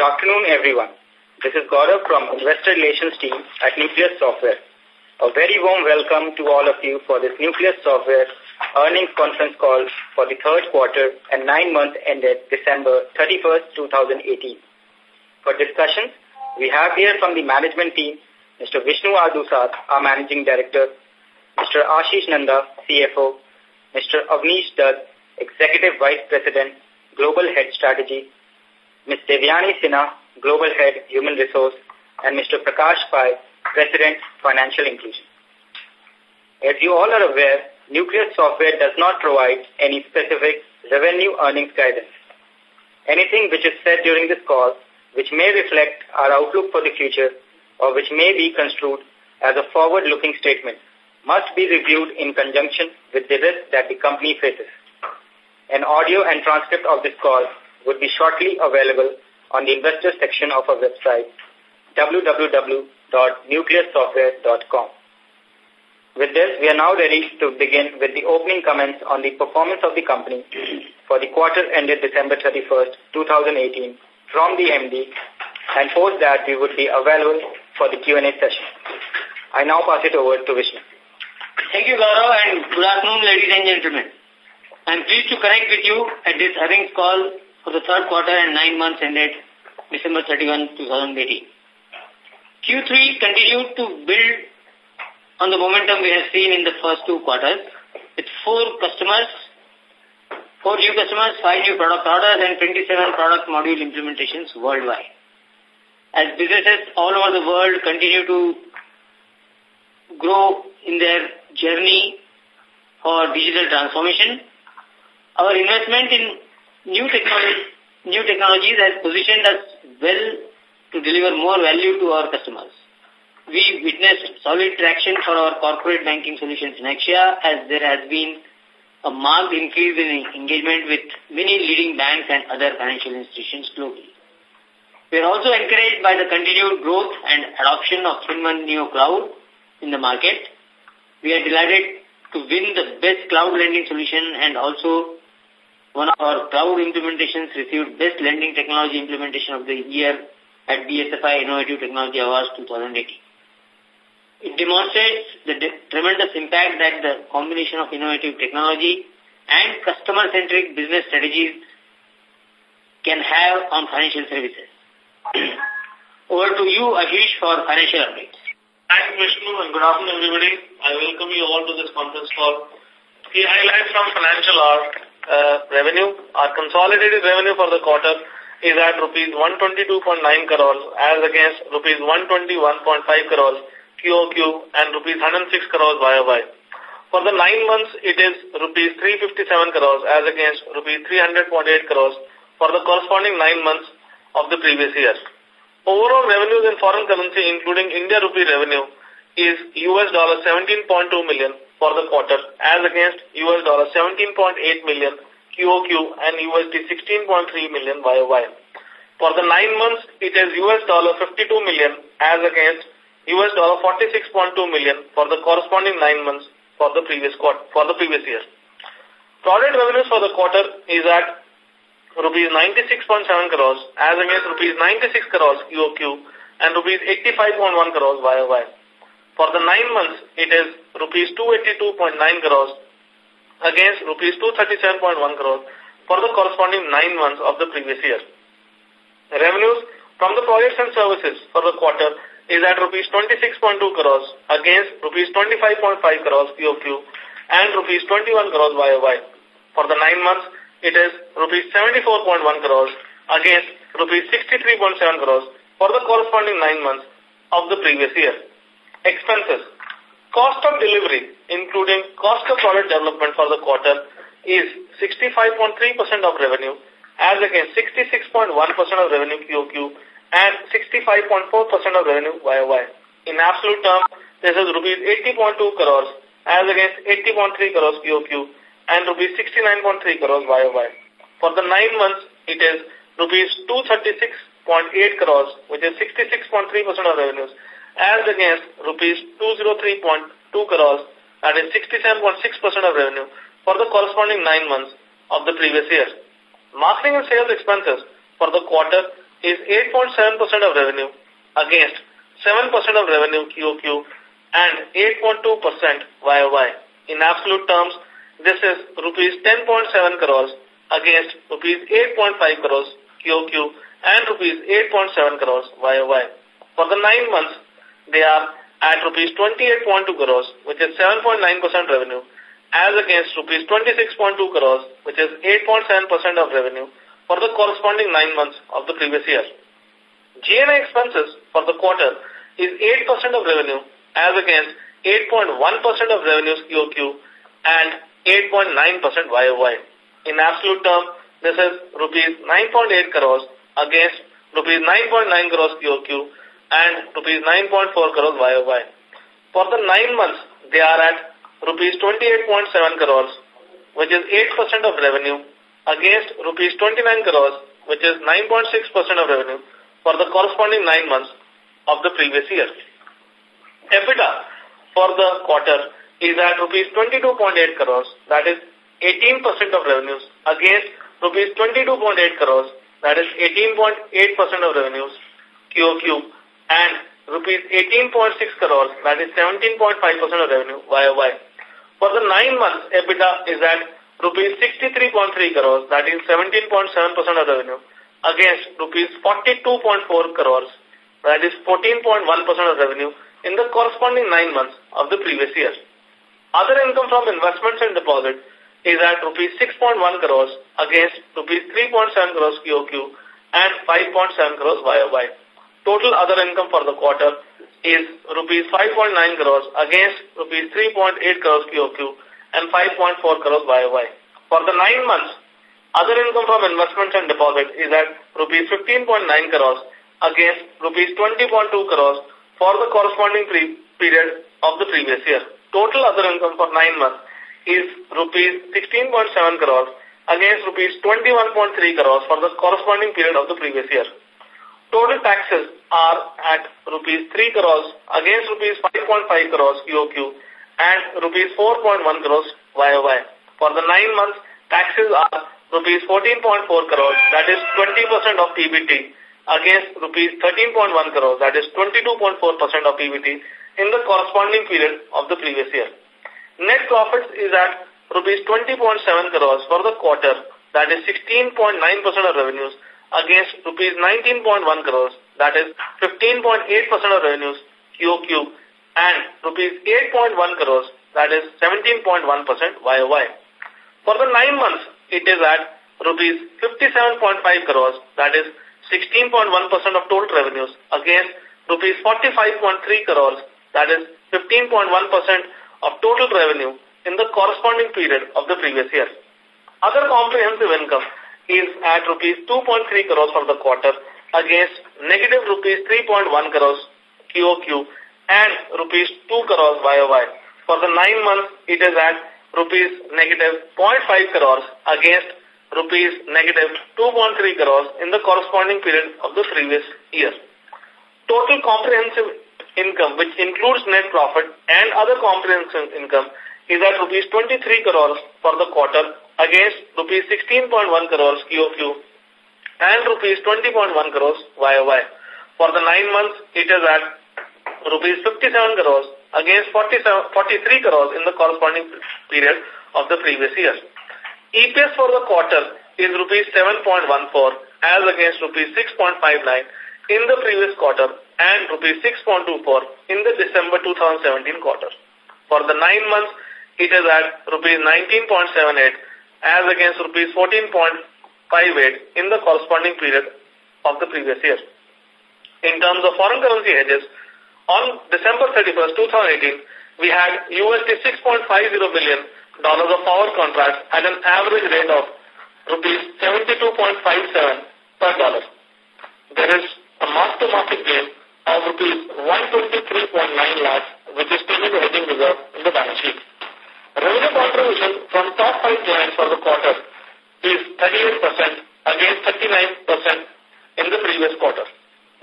Good afternoon, everyone. This is Gaurav from Investor Relations team at Nucleus Software. A very warm welcome to all of you for this Nucleus Software earnings conference call for the third quarter and nine months ended December 31st, 2018. For discussion, we have here from the management team Mr. Vishnu R. Our Managing Director, Mr. Ashish Nanda, CFO, Mr. Avnish Dutt, Executive Vice President, Global Head Strategy, Ms. Devyani Sinha, Global Head Human Resource, and Mr. Prakash Pai, President, Financial Inclusion. As you all are aware, Nucleus Software does not provide any specific revenue earnings guidance. Anything which is said during this call, which may reflect our outlook for the future, or which may be construed as a forward-looking statement, must be reviewed in conjunction with the risk that the company faces. An audio and transcript of this call would be shortly available on the investor section of our website, www.nucleussoftware.com. With this, we are now ready to begin with the opening comments on the performance of the company for the quarter ended December 31st, 2018 from the MD and post that we would be available for the Q&A session. I now pass it over to Vishnu. Thank you, Gaurav, and good afternoon, ladies and gentlemen. I am pleased to connect with you at this earnings call for the third quarter and nine months ended December 31, 2018. Q3 continued to build on the momentum we have seen in the first two quarters with four customers, four new customers, five new product orders, and 27 product module implementations worldwide. As businesses all over the world continue to grow in their journey for digital transformation, our investment in new, technology, new technologies has positioned us well to deliver more value to our customers. We witnessed solid traction for our corporate banking solutions in Asia as there has been a marked increase in engagement with many leading banks and other financial institutions globally. We are also encouraged by the continued growth and adoption of FinnOne Neo Cloud in the market. We are delighted to win the best cloud lending solution and also one of our cloud implementations received best lending technology implementation of the year at BFSI Innovative Technology Awards 2018. It demonstrates the tremendous impact that the combination of innovative technology and customer-centric business strategies can have on financial services. Over to you, Ashish, for financial updates. Thanks, Vishnu, and good afternoon, everybody. I welcome you all to this conference call. Key highlights from financial are uh, revenue. Our consolidated revenue for the quarter is at rupees 122.9 crores as against rupees 121.5 crores QOQ and rupees 106 crores YOY. For the nine months, it is rupees 357 crores as against rupees 300.8 crores for the corresponding nine months of the previous year. Overall revenues in foreign currency, including India rupee revenue, is US dollar 17.2 million for the quarter as against US dollar 17.8 million QOQ and USD 16.3 million YOY. For the nine months, it is US dollar 52 million as against US dollar 46.2 million for the corresponding nine months for the previous quarter, for the previous year. Product revenues for the quarter is at rupees 96.7 crores as against rupees 96 crores QOQ and rupees 85.1 crores YOY. For the nine months, it is rupees 282.9 crores against rupees 237.1 crores for the corresponding nine months of the previous year. Revenues from the projects and services for the quarter is at rupees 26.2 crores against rupees 25.5 crores QOQ and rupees 21 crores YOY. For the nine months, it is rupees 74.1 crores against rupees 63.7 crores for the corresponding nine months of the previous year. Expenses. Cost of delivery, including cost of product development for the quarter, is 65.3% of revenue as against 66.1% of revenue QOQ and 65.4% of revenue YOY. In absolute terms, this is rupees 80.2 crores as against 80.3 crores QOQ and rupees 69.3 crores YOY. For the nine months, it is rupees 236.8 crores, which is 66.3% of revenues, as against rupees 203.2 crores, and is 67.6% of revenue, for the corresponding nine months of the previous year. Marketing and sales expenses for the quarter is 8.7% of revenue against 7% of revenue QOQ and 8.2% YOY. In absolute terms, this is rupees 10.7 crores against rupees 8.5 crores QOQ and rupees 8.7 crores YOY. For the nine months, they are at rupees 28.2 crores, which is 7.9% revenue, as against rupees 26.2 crores, which is 8.7% of revenue for the corresponding nine months of the previous year. G&A expenses for the quarter is 8% of revenue as against 8.1% of revenues QOQ and 8.9% YOY. In absolute term, this is rupees 9.8 crores against rupees 9.9 crores QOQ and rupees 9.4 crores YOY. For the nine months, they are at rupees 28.7 crores, which is 8% of revenue, against rupees 29 crores, which is 9.6% of revenue, for the corresponding nine months of the previous year. EBITDA for the quarter is at rupees 22.8 crores, that is 18% of revenues, against rupees 22.8 crores, that is 18.8% of revenues, QOQ, and rupees 18.6 crores, that is 17.5% of revenue, YOY. For the nine months, EBITDA is at rupees 63.3 crores, that is 17.7% of revenue, against rupees 42.4 crores, that is 14.1% of revenue in the corresponding nine months of the previous year. Other income from investments and deposits is at rupees 6.1 crores against rupees 3.7 crores QOQ and 5.7 crores YOY. Total other income for the quarter is rupees 5.9 crores against rupees 3.8 crores QOQ and 5.4 crores YOY. For the nine months, other income from investments and deposits is at rupees 15.9 crores against rupees 20.2 crores for the corresponding period of the previous year. Total other income for nine months is rupees 16.7 crores against rupees 21.3 crores for the corresponding period of the previous year. Total taxes are at rupees 3 crores against rupees 5.5 crores QOQ and rupees 4.1 crores YOY. For the nine months, taxes are rupees 14.4 crores, that is 20% of PBT, against rupees 13.1 crores, that is 22.4% of PBT, in the corresponding period of the previous year. Net profits is at rupees 20.7 crores for the quarter, that is 16.9% of revenues, against rupees 19.1 crores, that is 15.8% of revenues, QOQ, and rupees 8.1 crores, that is 17.1% YOY. For the nine months, it is at rupees 57.5 crores, that is 16.1% of total revenues, against rupees 45.3 crores, that is 15.1% of total revenue in the corresponding period of the previous year. Other comprehensive income is at rupees 2.3 crores for the quarter against negative rupees 3.1 crores QOQ and rupees 2 crores YOY. For the nine months, it is at rupees negative 0.5 crores against rupees negative 2.3 crores in the corresponding period of the previous year. Total comprehensive income, which includes net profit and other comprehensive income, is at rupees 23 crores for the quarter against rupees 16.1 crores QOQ and rupees 20.1 crores YOY. For the nine months, it is at rupees 57 crores against 47, 43 crores in the corresponding period of the previous year. EPS for the quarter is rupees 7.14 as against rupees 6.59 in the previous quarter and rupees 6.24 in the December 2017 quarter. For the nine months, it is at rupees 19.78 as against rupees 14.58 in the corresponding period of the previous year. In terms of foreign currency hedges, on December 31st, 2018, we had USD 6.50 billion dollars of power contracts at an average rate of rupees 72.57 per dollar. There is a mark-to-market gain of rupees 123.9 lakhs, which is taken the hedging reserve in the balance sheet. Revenue contribution from top five clients for the quarter is 38% against 39% in the previous quarter.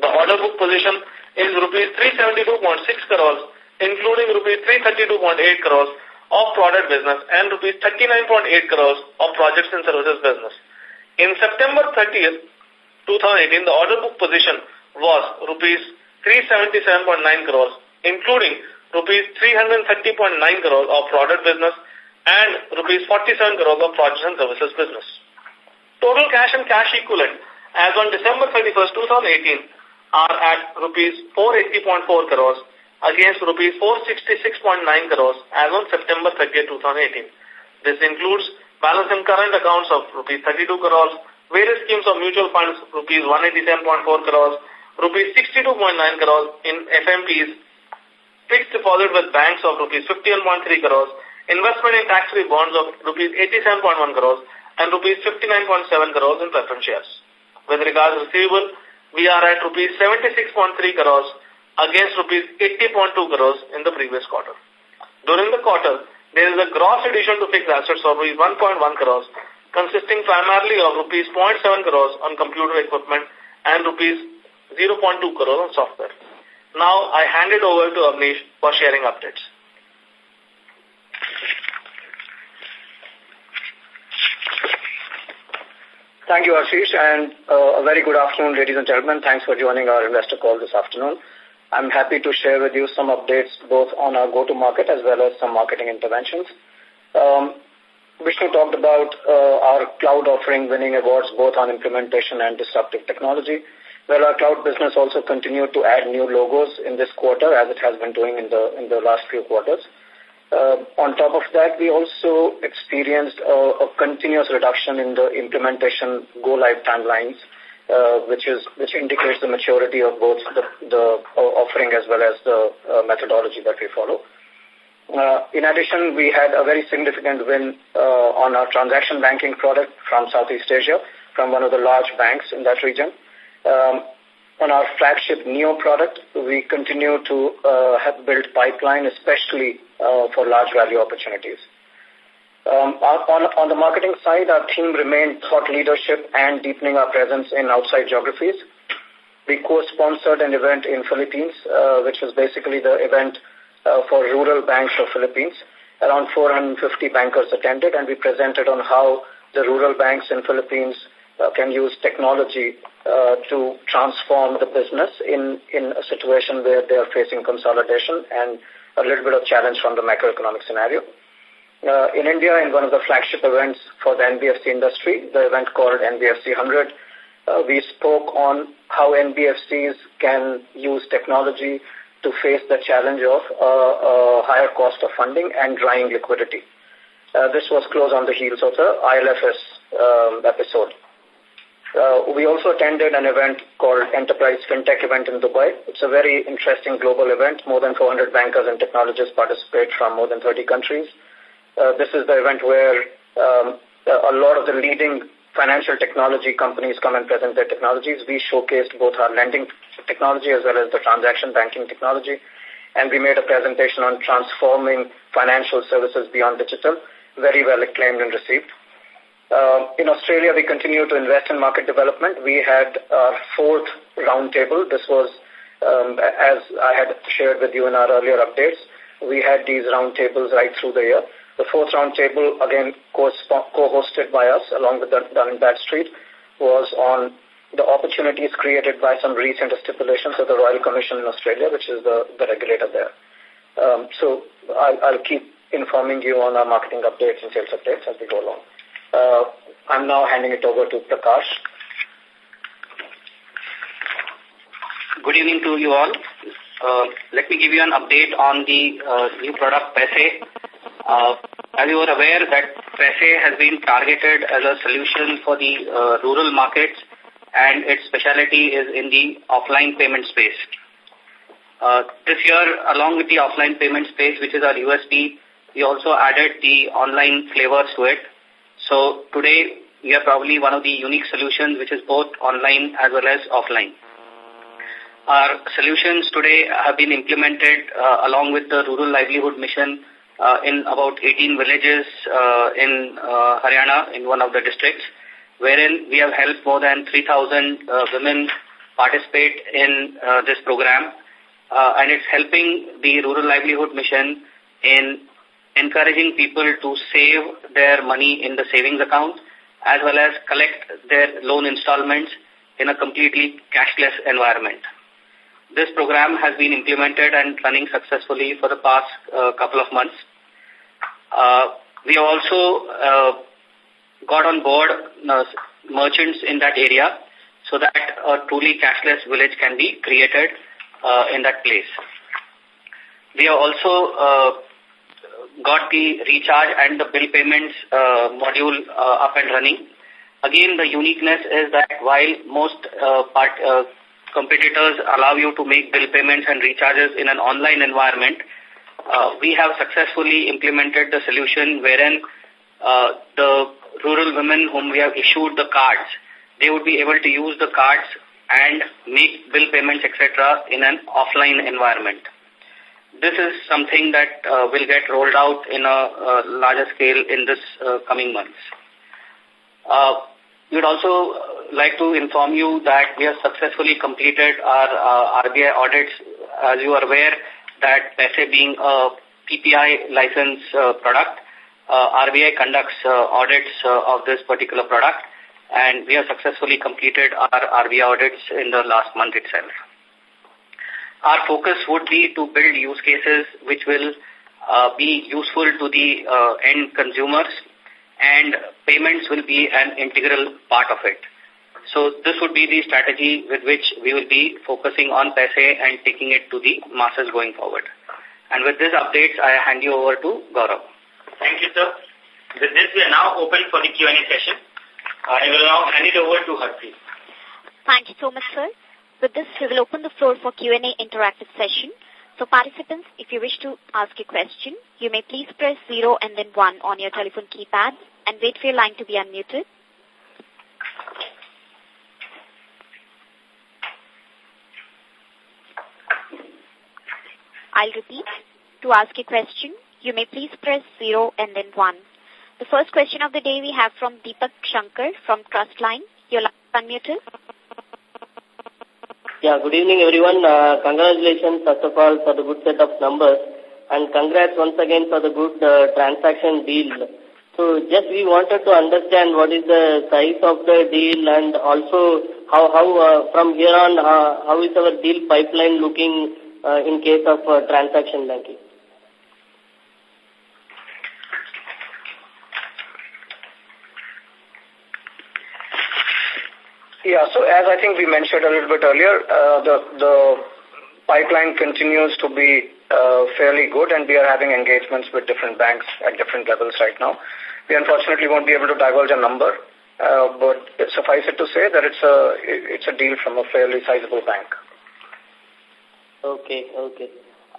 The order book position is rupees 372.6 crores, including rupees 332.8 crores of product business and rupees 39.8 crores of projects and services business. In September 30th, 2018, the order book position was rupees 377.9 crores, including rupees 330.9 crores of product business and rupees 47 crores of projects and services business. Total cash and cash equivalent as on December 31st, 2018 are at rupees 480.4 crores against rupees 466.9 crores as on September 30th, 2018. This includes balance in current accounts of rupees 32 crores, various schemes of mutual funds rupees 187.4 crores, rupees 62.9 crores in FMPs, fixed deposit with banks of rupees 51.3 crores, investment in tax-free bonds of rupees 87.1 crores, and rupees 59.7 crores in preference shares. With regards to receivable, we are at rupees 76.3 crores against rupees 80.2 crores in the previous quarter. During the quarter, there is a gross addition to fixed assets of rupees 1.1 crores, consisting primarily of rupees 0.7 crores on computer equipment and rupees 0.2 crores on software. Now, I hand it over to Avnish for sharing updates. Thank you, Ashish, and uh, a very good afternoon, ladies and gentlemen. Thanks for joining our investor call this afternoon. I'm happy to share with you some updates both on our go-to-market as well as some marketing interventions. Um, Vishnu talked about uh, our cloud offering winning awards both on implementation and disruptive technology. Well, our cloud business also continued to add new logos in this quarter as it has been doing in the in the last few quarters. Uh, on top of that, we also experienced a, a continuous reduction in the implementation go-live timelines, uh, which is which indicates the maturity of both the, the offering as well as the uh, methodology that we follow. Uh, in addition, we had a very significant win uh, on our transaction banking product from Southeast Asia, from one of the large banks in that region. Um, on our flagship Neo product, we continue to uh, have built pipeline, especially uh, for large value opportunities. Um, on, on the marketing side, our team remained thought leadership and deepening our presence in outside geographies. We co-sponsored an event in Philippines, uh, which was basically the event uh, for rural banks of Philippines. Around 450 bankers attended, and we presented on how the rural banks in Philippines uh, can use technology uh, to transform the business in, in a situation where they are facing consolidation and a little bit of challenge from the macroeconomic scenario. Uh, in India, in one of the flagship events for the NBFC industry, the event called NBFC 100, uh, we spoke on how NBFCs can use technology to face the challenge of uh, uh, higher cost of funding and drying liquidity. Uh, this was close on the heels of the ILFS um, episode. Uh, we also attended an event called Enterprise FinTech event in Dubai. It's a very interesting global event. More than 400 bankers and technologists participate from more than 30 countries. Uh, this is the event where um, a lot of the leading financial technology companies come and present their technologies. We showcased both our lending technology as well as the transaction banking technology. And we made a presentation on transforming financial services beyond digital, very well acclaimed and received. Uh, in Australia, we continue to invest in market development. We had our fourth roundtable. This was, um, as I had shared with you in our earlier updates, we had these roundtables right through the year. The fourth roundtable, again, co-hosted by us along with Dun & Bradstreet, was on the opportunities created by some recent stipulations of the Royal Commission in Australia, which is the, the regulator there. Um, so I'll, I'll keep informing you on our marketing updates and sales updates as we go along. Uh, I'm now handing it over to Prakash. Good evening to you all. Uh, let me give you an update on the uh, new product PaySe. Uh, as you are aware that PaySe has been targeted as a solution for the uh, rural markets and its specialty is in the offline payment space. Uh, this year, along with the offline payment space, which is our USP, we also added the online flavors to it. So today we are probably one of the unique solutions which is both online as well as offline. Our solutions today have been implemented uh, along with the Rural Livelihood Mission uh, in about 18 villages uh, in uh, Haryana in one of the districts, wherein we have helped more than 3,000 uh, women participate in this program. And it's helping the Rural Livelihood Mission in encouraging people to save their money in the savings account as well as collect their loan installments in a completely cashless environment. This program has been implemented and running successfully for the past uh, couple of months. Uh, we also uh, got on board merchants in that area so that a truly cashless village can be created in that place. We have also got the recharge and the bill payments uh, module uh, up and running. Again, the uniqueness is that while most uh, part, uh, competitors allow you to make bill payments and recharges in an online environment, uh, we have successfully implemented the solution wherein uh, the rural women whom we have issued the cards, they would be able to use the cards and make bill payments, etc. in an offline environment. This is something that uh, will get rolled out in a, larger scale in this uh, coming months. Uh, we would also like to inform you that we have successfully completed our uh, RBI audits. As you are aware, that PaySe being a PPI license uh, product, uh, RBI conducts uh, audits uh, of this particular product and we have successfully completed our RBI audits in the last month itself. Our focus would be to build use cases which will uh, be useful to the uh, end consumers and payments will be an integral part of it. So this would be the strategy with which we will be focusing on PaySe and taking it to the masses going forward. And with these updates, I hand you over to Gaurav. Thank you, sir. With this, we are now open for the Q&A session. I will now hand it over to Harpreet. Thank you so much, sir. With this, we will open the floor for Q&A interactive session. So participants, if you wish to ask a question, you may please press 0 and then 1 on your telephone keypad and wait for your line to be unmuted. I'll repeat. To ask a question, you may please press 0 and then 1. The first question of the day we have from Deepak Shankar from Trustline. Your line is unmuted. Yeah, good evening everyone. Uh, congratulations first of all for the good set of numbers and congrats once again for the good uh, transaction deal. So just we wanted to understand what is the size of the deal and also how, how uh, from here on, uh, how is our deal pipeline looking uh, in case of transaction banking? Yeah, so as I think we mentioned a little bit earlier, uh, the, the pipeline continues to be uh, fairly good and we are having engagements with different banks at different levels right now. We unfortunately won't be able to divulge a number, uh, but suffice it to say that it's a, it's a deal from a fairly sizable bank. Okay, okay.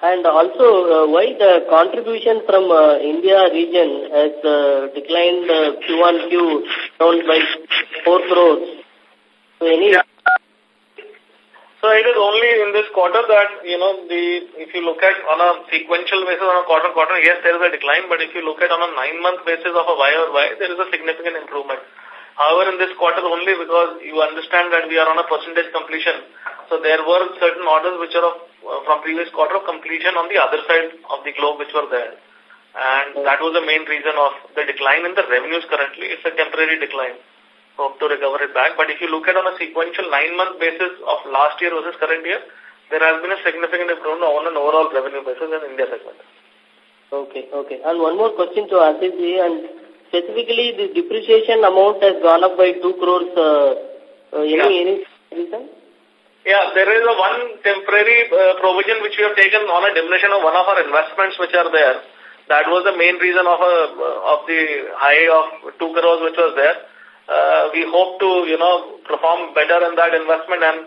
And also, why the contribution from India region has declined uh, QOQ down by 4 crores? Yeah. So it is only in this quarter that, you know, the if you look at on a sequential basis on a quarter quarter, yes, there is a decline, but if you look at on a nine-month basis of a Y or Y, there is a significant improvement. However, in this quarter only because you understand that we are on a percentage completion, so there were certain orders which are of, uh, from previous quarter of completion on the other side of the globe which were there. And that was the main reason of the decline in the revenues currently. It's a temporary decline hope to recover it back. But if you look at on a sequential nine-month basis of last year versus current year, there has been a significant improvement on an overall revenue basis in India segment. Okay, okay. And one more question to Ashish and specifically the depreciation amount has gone up by 2 crores. Uh, uh, any, yeah. any reason? Yeah, there is a one temporary uh, provision which we have taken on a diminution of one of our investments which are there. That was the main reason of a, of the high of 2 crores which was there uh, we hope to, you know, perform better in that investment and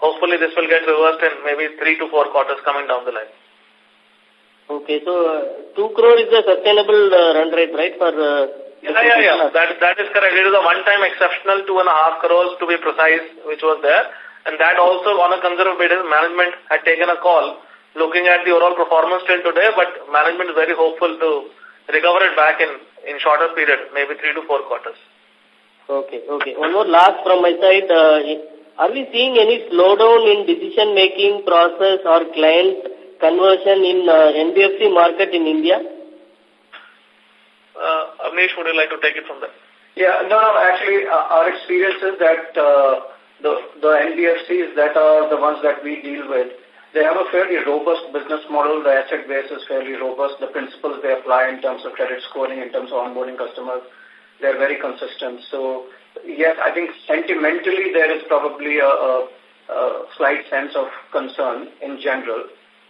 hopefully this will get reversed in maybe three to four quarters coming down the line. Okay, so uh, 2 crore is the sustainable uh, run rate, right? For uh, yeah, yeah, yeah. That, that is correct. It is a one-time exceptional two and a half crores to be precise, which was there. And that also on a conservative basis, management had taken a call looking at the overall performance till today, but management is very hopeful to recover it back in, in shorter period, maybe three to four quarters. Okay, okay. One more last from my side. Uh, are we seeing any slowdown in decision-making process or client conversion in uh, NBFC market in India? Uh, Avnish, would you like to take it from there? Yeah, no, no, actually, uh, our experience is that uh, the, the NBFCs that are the ones that we deal with, they have a fairly robust business model. The asset base is fairly robust. The principles they apply in terms of credit scoring, in terms of onboarding customers, they're very consistent. So, yes, I think sentimentally there is probably a, a, a slight sense of concern in general.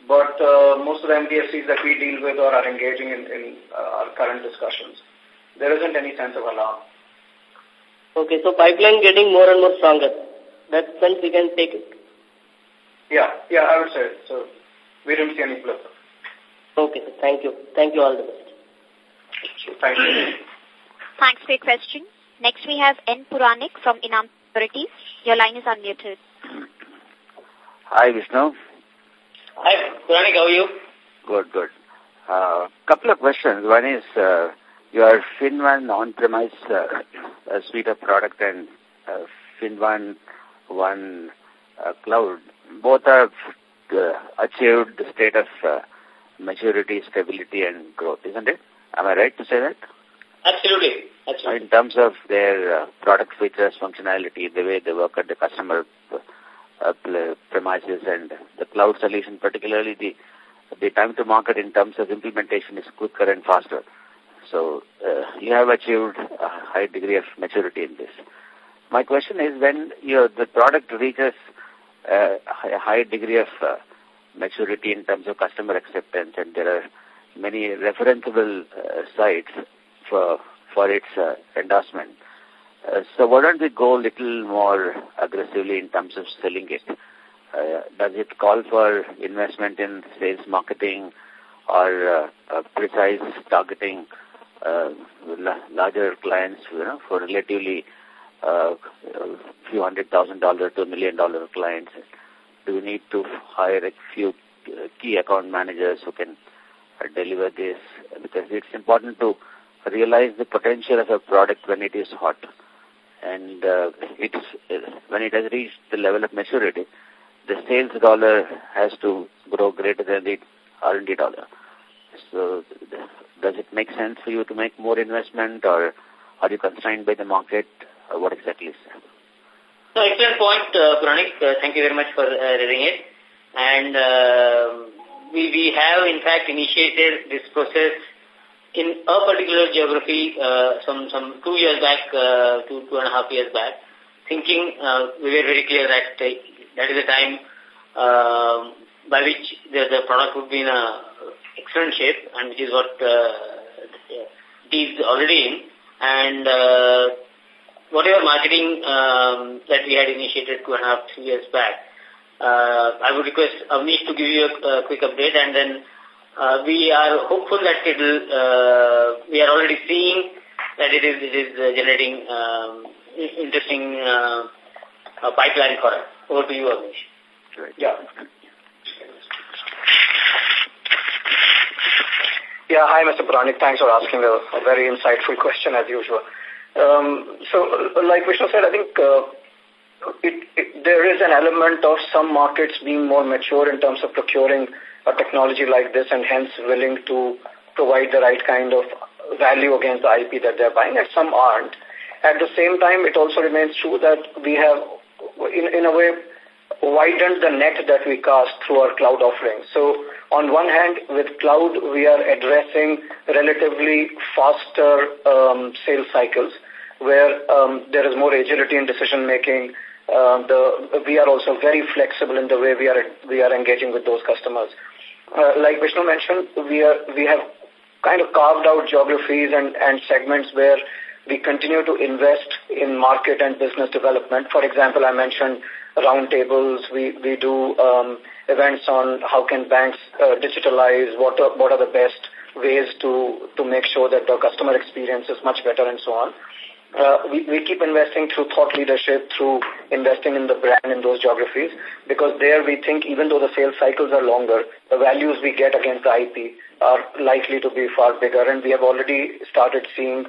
But uh, most of the NBFCs that we deal with or are engaging in, in uh, our current discussions, there isn't any sense of alarm. Okay, so pipeline getting more and more stronger. That sense we can take it. Yeah, yeah, I would say so. We didn't see any blip. Okay. Thank you. Thank you all the best. Thank you. Thanks for your question. Next we have N. Puranik from Enam Securities. Your line is unmuted. Hi, Vishnu. Hi, Puranik, how are you? Good, good. A uh, couple of questions. One is uh, your FinnOne on-premise uh, suite of product and uh, FinnOne One uh, Cloud both have uh, achieved the state of uh, maturity, stability, and growth, isn't it? Am I right to say that? Absolutely. In terms of their uh, product features, functionality, the way they work at the customer uh, premises and the cloud solution, particularly the the time to market in terms of implementation is quicker and faster. So uh, you have achieved a high degree of maturity in this. My question is when your the product reaches uh, a high degree of uh, maturity in terms of customer acceptance and there are many referenceable uh, sites for, for its uh, endorsement. Uh, so why don't we go a little more aggressively in terms of selling it? Uh, does it call for investment in sales marketing or uh, precise targeting uh, larger clients you know, for relatively few hundred thousand dollar to million dollar clients? Do we need to hire a few key account managers who can deliver this? Because it's important to realize the potential of a product when it is hot. And uh, it's, uh, when it has reached the level of maturity, the sales dollar has to grow greater than the R&D dollar. So does it make sense for you to make more investment or are you constrained by the market uh, what exactly is that? So, excellent point, uh, Puranik. Uh, thank you very much for raising it. And uh, we, we have, in fact, initiated this process in a particular geography uh, some, some two years back, uh, two, two and a half years back, thinking uh, we were very clear that uh, that is the time uh, by which the, the product would be in a excellent shape and which is what uh, is already in. And uh, whatever marketing um, that we had initiated two and a half, three years back, uh, I would request Avnish to give you a, a quick update and then uh, we are hopeful that it will, uh, we are already seeing that it is, it is uh, generating um, interesting uh, pipeline for us. Over to you, Avnish. Right. Yeah. Yeah, hi, Mr. Puranik. Thanks for asking a, a very insightful question as usual. Um, so, like Vishnu said, I think uh, it, it, there is an element of some markets being more mature in terms of procuring a technology like this and hence willing to provide the right kind of value against the IP that they're buying, and some aren't. At the same time, it also remains true that we have, in, in a way, widened the net that we cast through our cloud offerings. So on one hand, with cloud, we are addressing relatively faster um, sales cycles where um, there is more agility in decision making. Uh, the, we are also very flexible in the way we are we are engaging with those customers. Uh, like Vishnu mentioned, we are we have kind of carved out geographies and, and segments where we continue to invest in market and business development. For example, I mentioned roundtables. We we do um, events on how can banks uh, digitalize, what are, what are the best ways to, to make sure that the customer experience is much better and so on. Uh, we, we keep investing through thought leadership, through investing in the brand in those geographies, because there we think even though the sales cycles are longer, the values we get against the IP are likely to be far bigger. And we have already started seeing,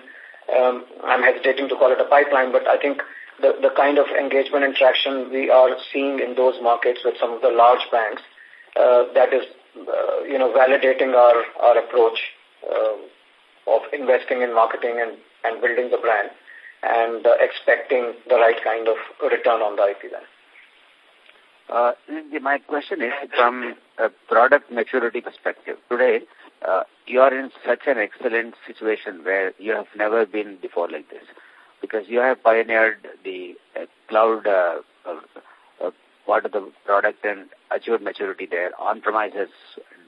um, I'm hesitating to call it a pipeline, but I think the, the kind of engagement and traction we are seeing in those markets with some of the large banks, uh, that is, uh, you know, validating our, our approach uh, of investing in marketing and, and building the brand. And uh, expecting the right kind of return on the IP then. Uh, my question is from a product maturity perspective. Today, uh, you are in such an excellent situation where you have never been before like this because you have pioneered the uh, cloud uh, uh, part of the product and achieved maturity there. On-premise has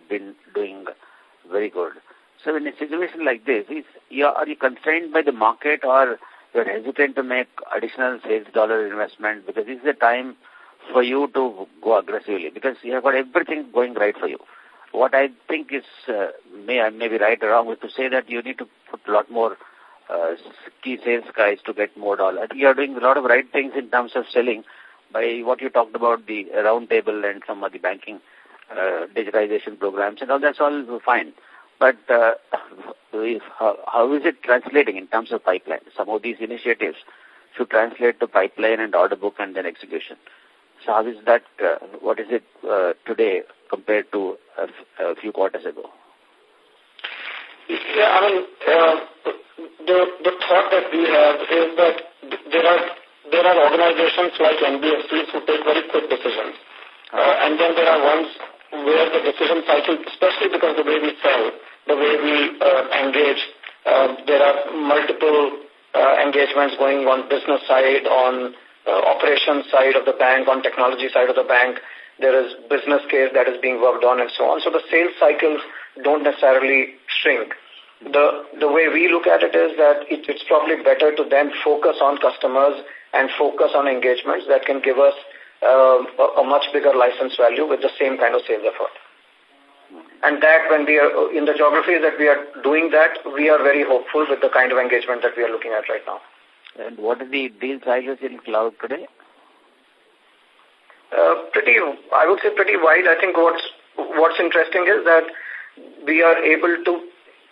been doing very good. So in a situation like this, is, you, are you constrained by the market or you're hesitant to make additional sales dollar investment because this is the time for you to go aggressively because you have got everything going right for you. What I think is, uh, may I may be right or wrong, is to say that you need to put a lot more uh, key sales guys to get more dollars. You are doing a lot of right things in terms of selling by what you talked about, the roundtable and some of the banking uh, digitization programs and all that's all fine. But uh, if, how, how is it translating in terms of pipeline? Some of these initiatives should translate to pipeline and order book and then execution. So how is that, uh, what is it uh, today compared to a, few quarters ago? Yeah, I mean, uh, the, the thought that we have is that there are, there are organizations like NBFCs who take very quick decisions. Uh, and then there are ones where the decision cycle, especially because the way we sell, the way we uh, engage, uh, there are multiple uh, engagements going on business side, on uh, operations side of the bank, on technology side of the bank. There is business case that is being worked on and so on. So the sales cycles don't necessarily shrink. The, the way we look at it is that it, it's probably better to then focus on customers and focus on engagements that can give us uh, a, a much bigger license value with the same kind of sales effort. And that when we are in the geographies that we are doing that, we are very hopeful with the kind of engagement that we are looking at right now. And what are the deal sizes in cloud today? Uh, pretty, I would say pretty wide. I think what's, what's interesting is that we are able to,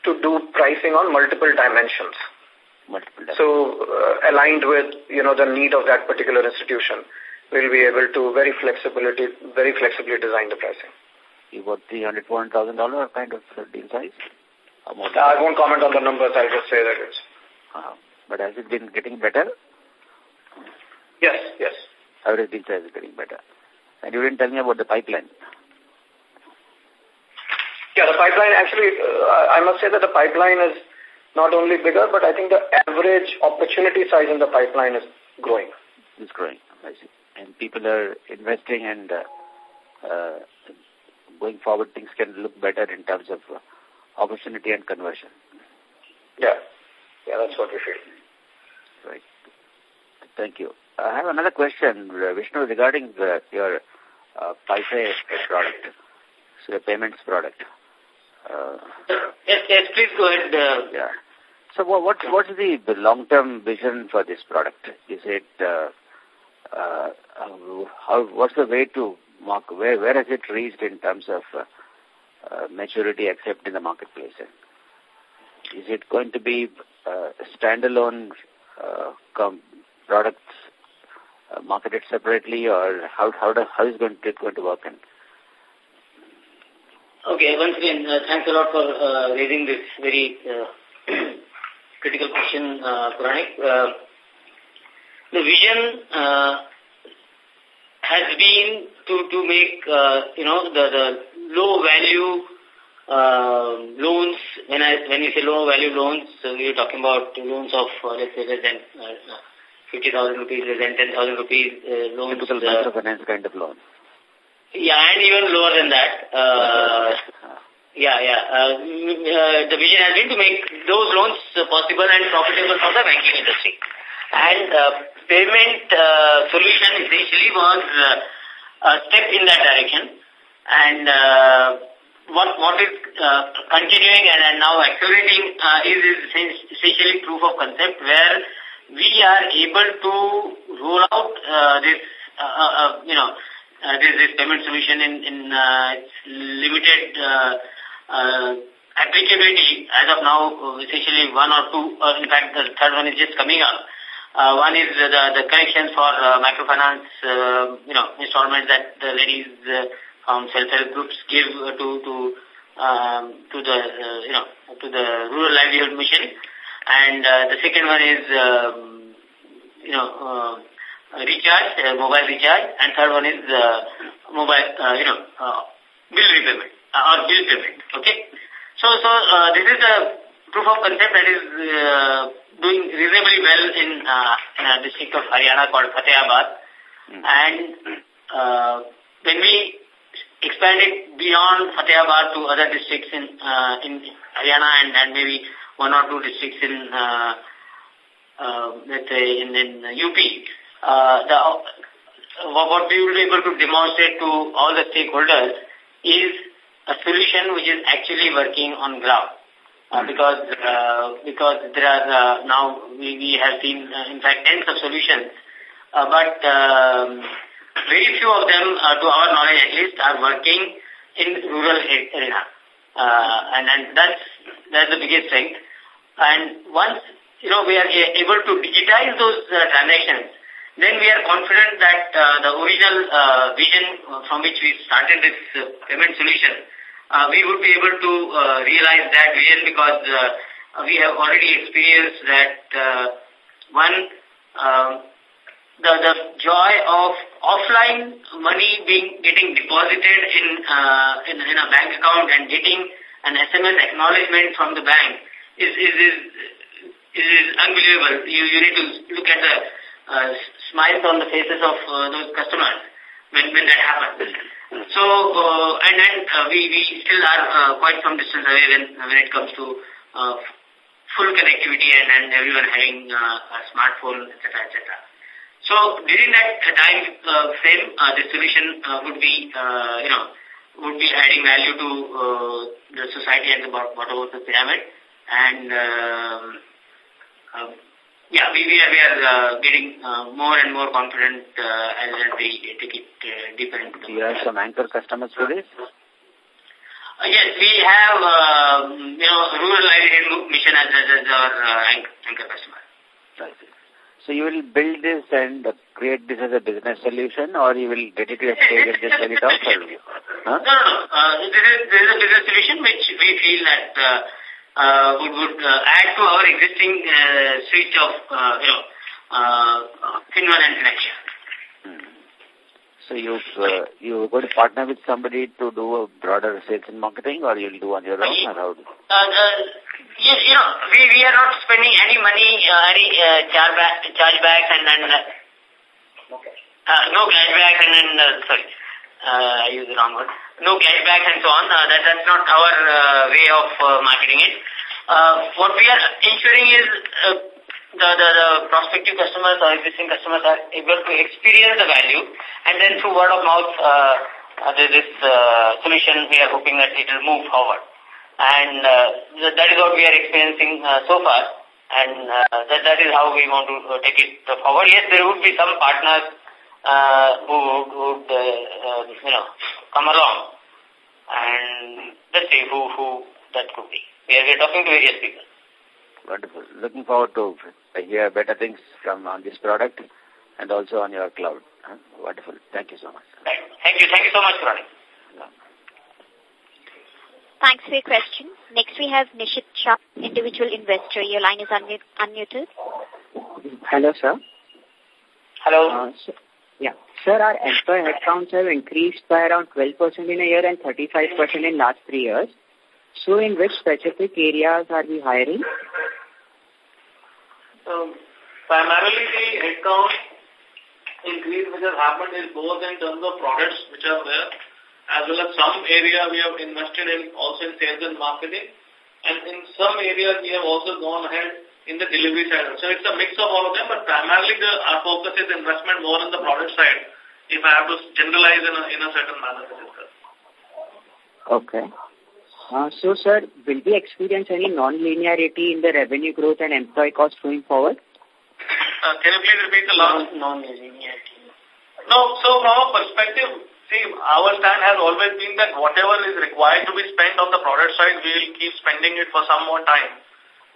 to do pricing on multiple dimensions. Multiple dimensions. So, uh, aligned with, you know, the need of that particular institution, we'll be able to very flexibility, very flexibly design the pricing. You got $300,000, $400,000 kind of deal size? I won't comment on the numbers. I'll just say that it's. Uh. But has it been getting better? Yes, yes. Average deal size is getting better. And you didn't tell me about the pipeline. Yeah, the pipeline actually, uh, I must say that the pipeline is not only bigger, but I think the average opportunity size in the pipeline is growing. It's growing, I see. And people are investing and uh, uh, going forward, things can look better in terms of uh, opportunity and conversion. Yeah. Yeah, that's what we feel. Right. Thank you. I have another question, uh, Vishnu, regarding the, your uh, PaySe product, so the payments product. Uh, yes, yes, please go ahead. Uh, yeah. So what, what, what's the, the long-term vision for this product? Is it, uh, uh, how, what's the way to mark, where, where has it reached in terms of uh, uh, maturity except in the marketplace? Is it going to be uh, standalone uh, products uh, marketed separately, or how how, do, how is going to, it going to work? In? Okay, once again, uh, thanks a lot for uh, raising this very uh, critical question, uh, Puranik. Uh, the vision uh, has been to to make uh, you know the the low value uh, loans, when I when you say low value loans, so you're talking about loans of uh, let's say less than uh, 50,000 rupees, less than 10,000 rupees uh, loans. Typical uh, microfinance kind of loan. Yeah, and even lower than that. Uh, yeah, yeah. Uh, uh, the vision has been to make those loans possible and profitable for the banking industry. And uh, payment uh, solution essentially was uh, a step in that direction. And uh, what what is uh, continuing and, and now accelerating uh, is, is essentially proof of concept where we are able to roll out uh, this uh, uh, uh you know uh, this, this payment solution in in uh, limited uh, uh, applicability as of now essentially one or two uh, in fact the third one is just coming up uh, one is the the connections for uh, microfinance uh, you know installments that the ladies uh, um, self-help groups give to to um, to the uh, you know to the rural livelihood mission, and uh, the second one is um, you know, uh, recharge, uh, mobile recharge, and third one is uh, mobile, uh, you know, uh, bill repayment uh, or bill payment. Okay. So, so uh, this is a proof of concept that is uh, doing reasonably well in, uh, in a district of Haryana called Fatehabad. Mm. And uh, when we expanded beyond Fatehabad to other districts in uh, in Haryana and, and maybe one or two districts in uh, uh, let's say in, in UP, uh, the, what we will be able to demonstrate to all the stakeholders is a solution which is actually working on ground. Uh, because uh, because there are uh, now we, we have seen uh, in fact tens of solutions, uh, but um, very few of them, uh, to our knowledge at least, are working in rural area, uh, and and that's that's the biggest strength. And once you know we are able to digitize those uh, transactions, then we are confident that uh, the original uh, vision from which we started this uh, payment solution uh, we would be able to uh, realize that vision because uh, we have already experienced that uh, one, um, the, the joy of offline money being getting deposited in, uh, in, in a bank account and getting an SMS acknowledgement from the bank is, is, is, is unbelievable. You, you need to look at the uh, smiles on the faces of uh, those customers when, when that happens. So, uh, and then uh, we, we still are uh, quite some distance away when, when it comes to uh, full connectivity and, and everyone having uh, a smartphone, etc., etc. So, during that time uh, frame, uh, the solution uh, would be, uh, you know, would be adding value to uh, the society at the bottom of the pyramid. And um, uh, yeah, we, we are, we are uh, getting uh, more and more confident uh, as, we take it uh, deeper into the You have some anchor customers for this? Uh, yes, we have, uh, you know, Rural Livelihood Mission as, as, our uh, anchor, anchor customer. Right. So you will build this and create this as a business solution or you will get it to a stage and just sell it off? Or, huh? No, no, no. Uh, this, is, this is a business solution which we feel that uh, uh, would, would uh, add to our existing uh, suite of, uh, you know, uh, FinnOne and Connection. Hmm. So you uh, you going to partner with somebody to do a broader sales and marketing, or you'll do on your own, or how? Uh, uh, yes, you know, we we are not spending any money, uh, any uh, chargeback, chargebacks, and then uh, uh, no cashback, and then uh, sorry, uh, I use the wrong word no cashback and so on. Uh, that, that's not our uh, way of uh, marketing it. Uh, what we are ensuring is uh, the, the, the prospective customers or existing customers are able to experience the value and then through word of mouth, uh, uh, this uh, solution we are hoping that it will move forward. And uh, that is what we are experiencing uh, so far and uh, that, that is how we want to uh, take it forward. Yes, there would be some partners uh, who would, uh, uh, you know, come along and let's see who, who that could be. We are, we are talking to various people. Wonderful. Looking forward to hear better things from on this product and also on your cloud. Huh? Wonderful. Thank you so much. Thank you. Thank you so much, Ronnie. Thanks for your question. Next we have Nishit Shah, individual investor. Your line is unmuted. Hello, sir. Hello. Uh, so, yeah. Sir, our employee headcounts have increased by around 12% in a year and 35% in last three years. So in which specific areas are we hiring? Um, primarily the headcount increase which has happened is both in terms of products which are there as well as some area we have invested in also in sales and marketing and in some areas we have also gone ahead in the delivery side. So it's a mix of all of them, but primarily the, our focus is investment more on the product side, if I have to generalize in a, in a certain manner. Okay. Uh, so, sir, will we experience any non-linearity in the revenue growth and employee cost going forward? Uh, can you please repeat the last? Non-linearity. No, so from a perspective, see, our stand has always been that whatever is required to be spent on the product side, we will keep spending it for some more time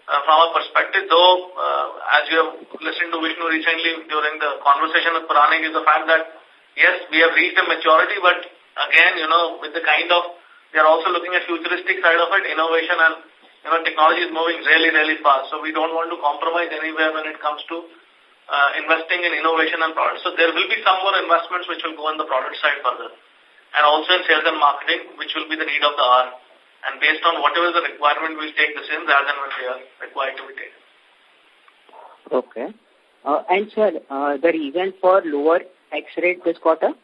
uh, from our perspective, though, uh, as you have listened to Vishnu recently during the conversation with Puranik, is the fact that, yes, we have reached a maturity, but again, you know, with the kind of, we are also looking at futuristic side of it, innovation and, you know, technology is moving really, really fast. So we don't want to compromise anywhere when it comes to uh, investing in innovation and products. So there will be some more investments which will go on the product side further. And also in sales and marketing, which will be the need of the hour. And based on whatever the requirement, we'll take the sins as and when they are required to be taken. Okay. Uh, and sir, uh, the reason for lower tax rate this quarter?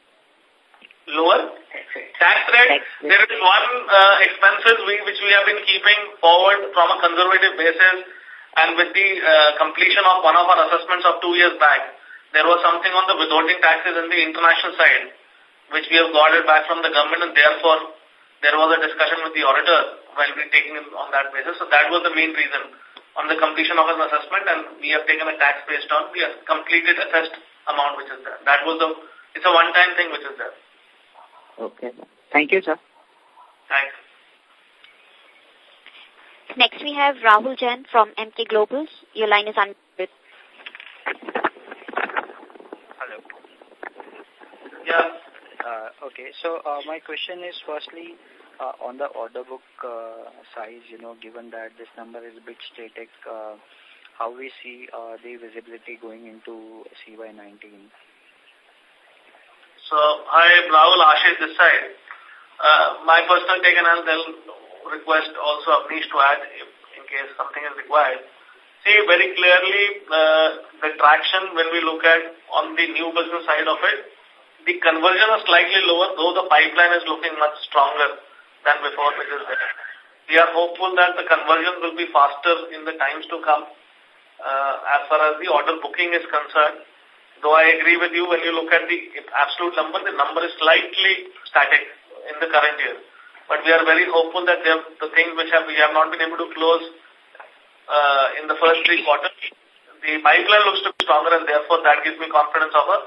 Lower tax rate. Tax rate. There is one uh, expenses we, which we have been keeping forward from a conservative basis and with the uh, completion of one of our assessments of two years back, there was something on the withholding taxes in the international side, which we have got it back from the government and therefore there was a discussion with the auditor while we taking it on that basis. So that was the main reason on the completion of an assessment and we have taken a tax based on the completed assessed amount which is there. That was the, it's a one-time thing which is there. Okay. Thank you, sir. Thanks. Next we have Rahul Jain from Emkay Globals. Your line is unmuted. Hello. Yeah. Uh, okay, so uh, my question is firstly uh, on the order book uh, size, you know, given that this number is a bit static, uh, how we see uh, the visibility going into CY19? So, hi, Rahul Ashish this side. Uh, my personal take and I'll request also Abneesh to add if, in case something is required. See, very clearly, uh, the traction when we look at on the new business side of it, the conversion is slightly lower, though the pipeline is looking much stronger than before, which is there. We are hopeful that the conversion will be faster in the times to come uh, as far as the order booking is concerned. Though I agree with you, when you look at the absolute number, the number is slightly static in the current year. But we are very hopeful that the things which have, we have not been able to close uh, in the first three quarters, the pipeline looks to be stronger and therefore that gives me confidence of a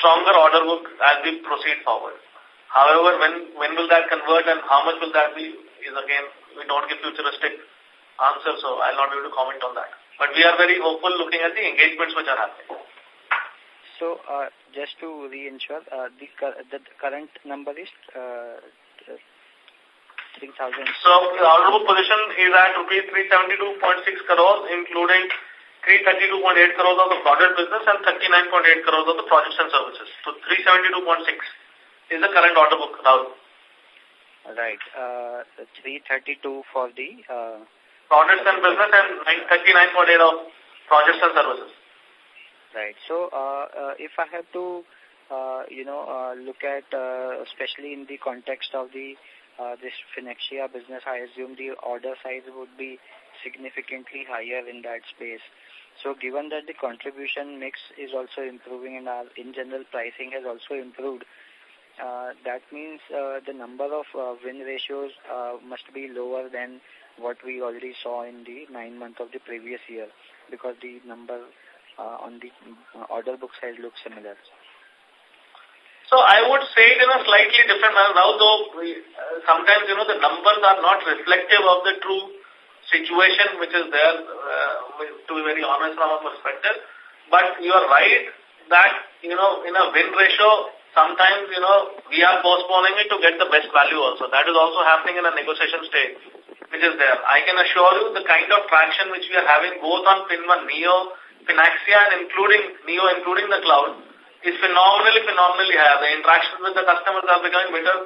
stronger order book as we proceed forward. However, when, when will that convert and how much will that be is again, we don't give futuristic answer, so I'll not be able to comment on that. But we are very hopeful looking at the engagements which are happening. So, uh, just to reinsure, uh, the, the current number is uh, 3,000. So, the order book position is at rupees 372.6 crores, including 332.8 crores of the product business and 39.8 crores of the projects and services. So, 372.6 is the current order book now. Right. Uh, 332 for the... Uh, products and business and 39.8 of projects and services. Right. So, uh, uh, if I have to, uh, you know, uh, look at, uh, especially in the context of the uh, this FinnAxia business, I assume the order size would be significantly higher in that space. So, given that the contribution mix is also improving and our in general pricing has also improved, uh, that means uh, the number of uh, win ratios uh, must be lower than what we already saw in the nine months of the previous year because the number uh, on the uh, order book side looks similar? So I would say it in a slightly different manner now, though we, uh, sometimes, you know, the numbers are not reflective of the true situation which is there, uh, to be very honest from our perspective. But you are right that, you know, in a win ratio, sometimes, you know, we are postponing it to get the best value also. That is also happening in a negotiation stage, which is there. I can assure you the kind of traction which we are having both on FinnOne Neo FinnAxia and including Neo, including the cloud, is phenomenally, phenomenally high. The interactions with the customers are becoming better.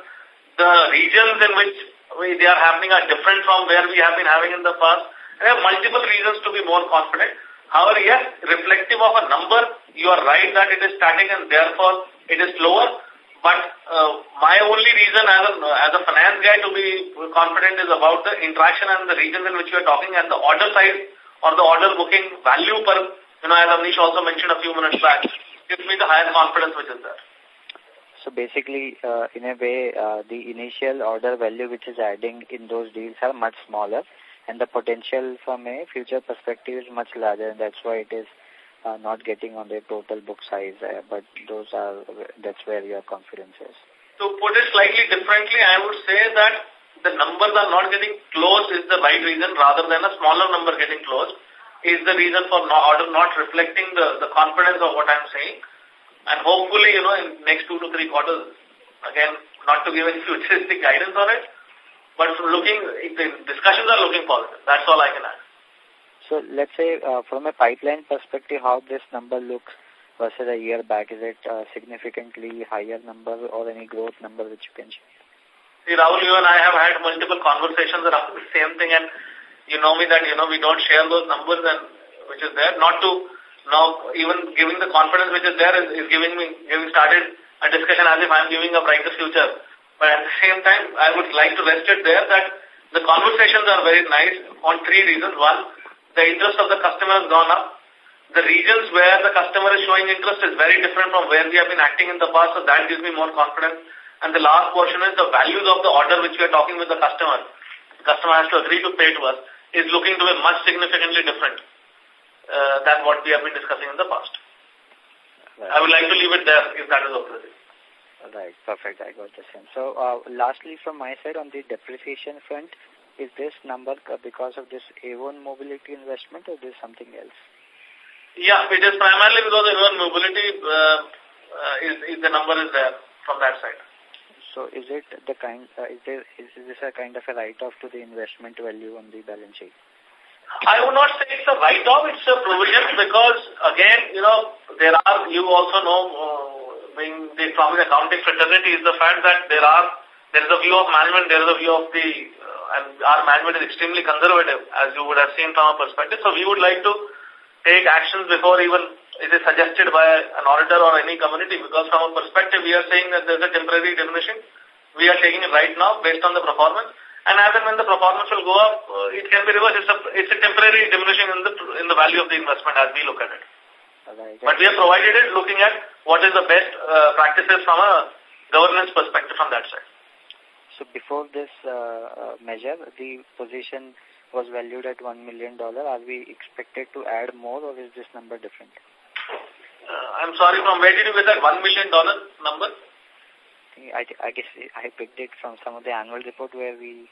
The regions in which they are happening are different from where we have been having in the past. There are multiple reasons to be more confident. However, yes, reflective of a number, you are right that it is static and therefore it is lower. But uh, my only reason as a, as a finance guy to be confident is about the interaction and the regions in which we are talking and the order size or the order booking value per you know, as Abneesh also mentioned a few minutes back, gives me the higher confidence which is there. So basically, uh, in a way, uh, the initial order value which is adding in those deals are much smaller and the potential from a future perspective is much larger and that's why it is uh, not getting on the total book size. But those are, that's where your confidence is. To put it slightly differently, I would say that the numbers are not getting closed is the right reason rather than a smaller number getting closed is the reason for order not reflecting the, the confidence of what I'm saying. And hopefully, you know, in next two to three quarters, again, not to give any futuristic guidance on it, but looking, the discussions are looking positive. That's all I can add. So let's say uh, from a pipeline perspective, how this number looks versus a year back? Is it a significantly higher number or any growth number which you can share? See, Rahul, you and I have had multiple conversations around the same thing and you know me that, you know, we don't share those numbers and which is there. Not to now even giving the confidence which is there is, is giving me, giving started a discussion as if I'm giving a brighter future. But at the same time, I would like to rest it there that the conversations are very nice on three reasons. One, the interest of the customer has gone up. The regions where the customer is showing interest is very different from where we have been acting in the past, so that gives me more confidence. And the last portion is the values of the order which we are talking with the customer. The customer has to agree to pay to us, is looking to be much significantly different uh, than what we have been discussing in the past. Right. I would like to leave it there if that is okay. Right, perfect. I got the sense. So, uh, lastly, from my side, on the depreciation front, is this number because of this Avon mobility investment or is this something else? Yeah, it is primarily because Avon mobility uh, uh, is, is the number is there from that side. So is it the kind, uh, is, there, is this a kind of a write-off to the investment value on the balance sheet? I would not say it's a write-off, it's a provision because again, you know, there are, you also know, uh, being the accounting fraternity is the fact that there are, there is a view of management, there is a view of the, uh, and our management is extremely conservative as you would have seen from our perspective. So we would like to take actions before even it is suggested by an auditor or any community because from our perspective we are saying that there is a temporary diminishing. We are taking it right now based on the performance. And as and when the performance will go up, uh, it can be reversed. It's a, it's a temporary diminishing in the, in the value of the investment as we look at it. Right. But we have provided it looking at what is the best uh, practices from a governance perspective from that side. So before this uh, uh measure, the position was valued at $1 million. Are we expected to add more or is this number different? Uh, I'm sorry, from where did you get that $1 million number? I, I guess I picked it from some of the annual report where we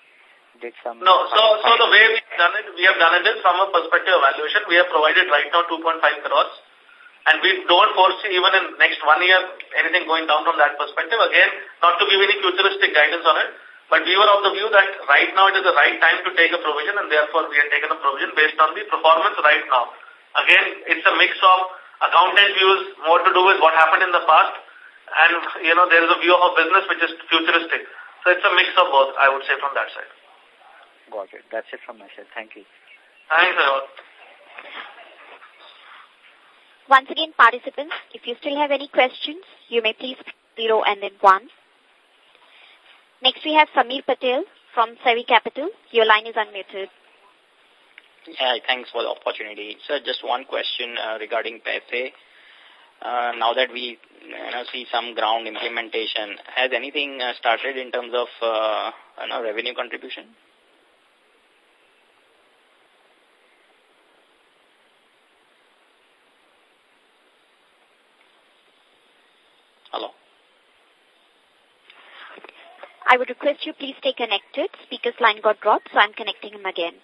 did some... No, so, so the way we've done it, we have done it is from a perspective evaluation. We have provided right now 2.5 crores. And we don't foresee even in next one year anything going down from that perspective. Again, not to give any futuristic guidance on it, but we were of the view that right now it is the right time to take a provision and therefore we have taken a provision based on the performance right now. Again, it's a mix of accountant views, more to do with what happened in the past, and, you know, there is a view of a business which is futuristic. So it's a mix of both, I would say, from that side. Got it. That's it from my side. Thank you. Thanks a lot. Once again, participants, if you still have any questions, you may please zero and then one. Next, we have Samir Patel from Sevi Capital. Your line is unmuted. Yeah, thanks for the opportunity. Sir, just one question uh, regarding PaySe. Uh, now that we you know, see some ground implementation, has anything uh, started in terms of uh, you know, revenue contribution? Hello? I would request you please stay connected. Speaker's line got dropped, so I'm connecting him again.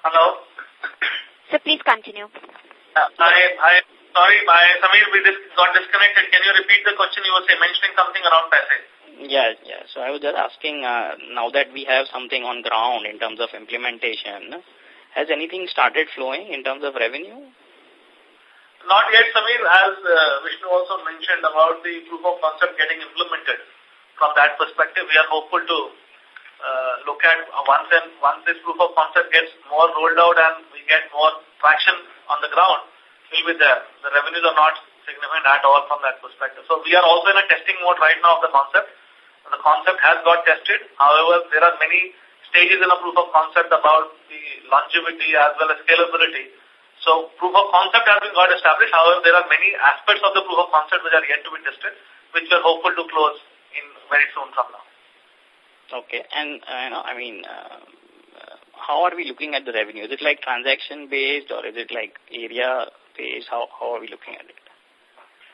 Hello? So please continue. Uh, I, I, sorry, I, Samir, we just got disconnected. Can you repeat the question? You were say, mentioning something around PaySe. Yeah, yeah. So I was just asking, uh, now that we have something on ground in terms of implementation, has anything started flowing in terms of revenue? Not yet, Samir, as uh, Vishnu also mentioned about the proof of concept getting implemented. From that perspective, we are hopeful to look at uh, once and once this proof of concept gets more rolled out and we get more traction on the ground, will be there. The revenues are not significant at all from that perspective. So we are also in a testing mode right now of the concept. The concept has got tested. However, there are many stages in a proof of concept about the longevity as well as scalability. So proof of concept has been got established. However, there are many aspects of the proof of concept which are yet to be tested, which we are hopeful to close in very soon from now. Okay. And, uh, know, I mean, uh, how are we looking at the revenue? Is it like transaction based or is it like area based? How, how are we looking at it?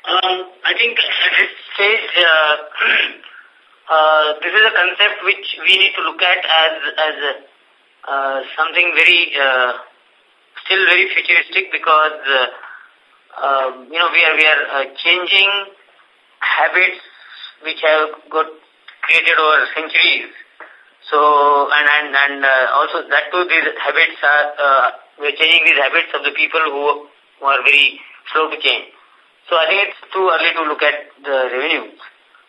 Um, I think at this stage, uh, uh, this is a concept which we need to look at as as uh, something very uh, still very futuristic because, uh, uh, you know, we are, we are uh, changing habits which have got created over centuries. So, and, and, and uh, also that too, these habits are, uh, we're changing these habits of the people who, who are very slow to change. So I think it's too early to look at the revenues.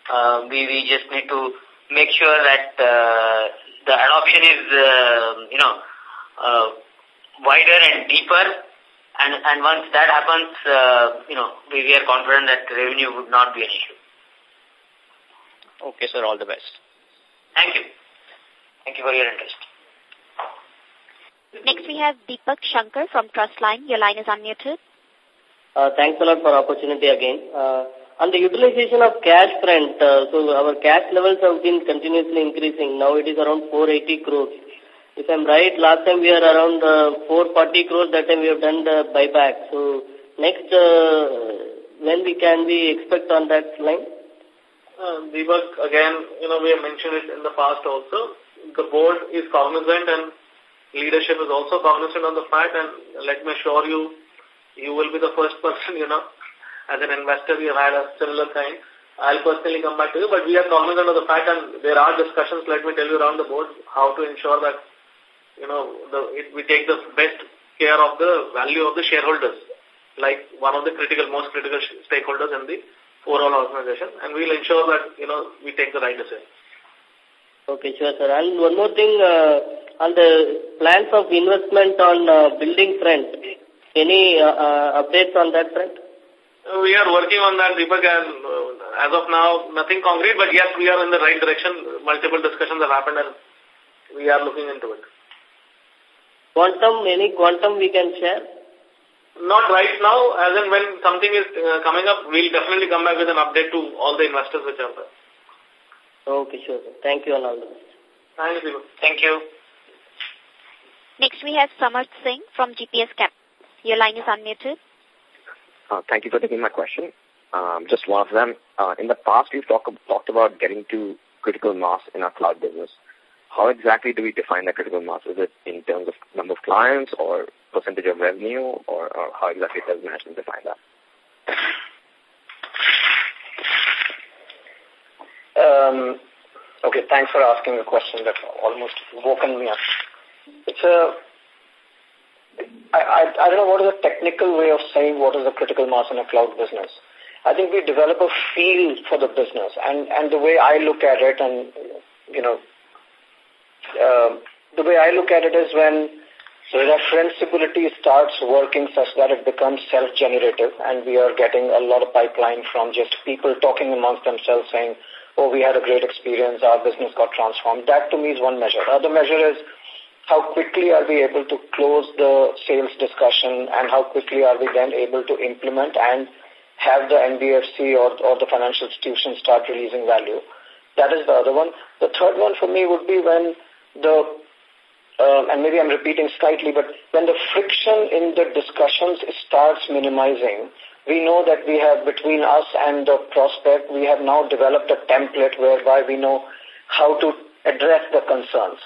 Uh, we, we just need to make sure that the adoption is, uh, you know, wider and deeper. And, and once that happens, you know, we, we are confident that revenue would not be an issue. Okay, sir. All the best. Thank you. Thank you for your interest. Next, we have Deepak Shankar from Trustline. Your line is unmuted. Uh, thanks a lot for opportunity again. Uh, on the utilization of cash front, uh, so our cash levels have been continuously increasing. Now it is around 480 crores. If I'm right, last time we are around uh, 440 crores, that time we have done the buyback. So next, uh, when we can we expect on that line? Uh, Deepak, again, you know, we have mentioned it in the past also. The board is cognizant and leadership is also cognizant of the fact and let me assure you, you will be the first person, you know, as an investor, we have had a similar kind. I'll personally come back to you, but we are cognizant of the fact and there are discussions, let me tell you, around the board, how to ensure that you know, the, it, we take the best care of the value of the shareholders, like one of the critical, most critical stakeholders in the overall organization, and we'll ensure that, you know, we take the right decision. Okay, sure, sir. And one more thing, uh, on the plans of investment on uh, building front, any uh, uh, updates on that front? We are working on that, Deepak, and uh, as of now, nothing concrete, but yes, we are in the right direction. Multiple discussions have happened, and we are looking into it. Quantum, any quantum we can share? Not right now, as in when something is uh, coming up, we'll definitely come back with an update to all the investors which are there. Okay, sure. Thank you and all the best. Thank you. Thank you. Next, we have Samarth Singh from GPS Cap. Your line is unmuted. Uh, thank you for taking my question. Um, just one of them. Uh, in the past, we've talk, talked about getting to critical mass in our cloud business. How exactly do we define that critical mass? Is it in terms of number of clients or percentage of revenue or, or how exactly does management define that? Um, okay, thanks for asking a question that almost woken me up. It's a, I, I, I don't know what is a technical way of saying what is a critical mass in a cloud business. I think we develop a feel for the business and, and the way I look at it and, you know, uh, the way I look at it is when referenceability starts working such that it becomes self-generative and we are getting a lot of pipeline from just people talking amongst themselves saying, oh, we had a great experience, our business got transformed. That to me is one measure. The other measure is how quickly are we able to close the sales discussion and how quickly are we then able to implement and have the NBFC or, or the financial institution start releasing value. That is the other one. The third one for me would be when the, uh, and maybe I'm repeating slightly, but when the friction in the discussions starts minimizing, we know that we have between us and the prospect, we have now developed a template whereby we know how to address the concerns.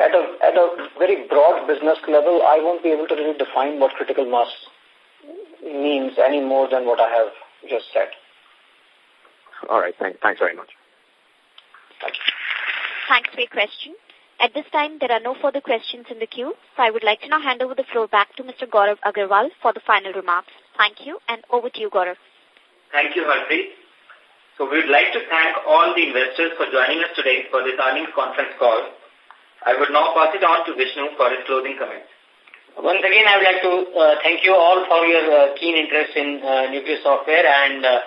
At a, at a very broad business level, I won't be able to really define what critical mass means any more than what I have just said. All right. Thanks, thanks very much. Thank you. Thanks for your question. At this time, there are no further questions in the queue, so I would like to now hand over the floor back to Mr. Gaurav Agarwal for the final remarks. Thank you, and over to you, Gaurav. Thank you, Harpreet. So we would like to thank all the investors for joining us today for this earnings conference call. I would now pass it on to Vishnu for his closing comments. Once again, I would like to uh, thank you all for your uh, keen interest in uh, Nucleus Software and uh,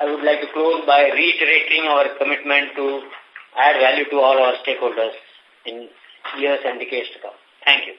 I would like to close by reiterating our commitment to add value to all our stakeholders in years and decades to come. Thank you.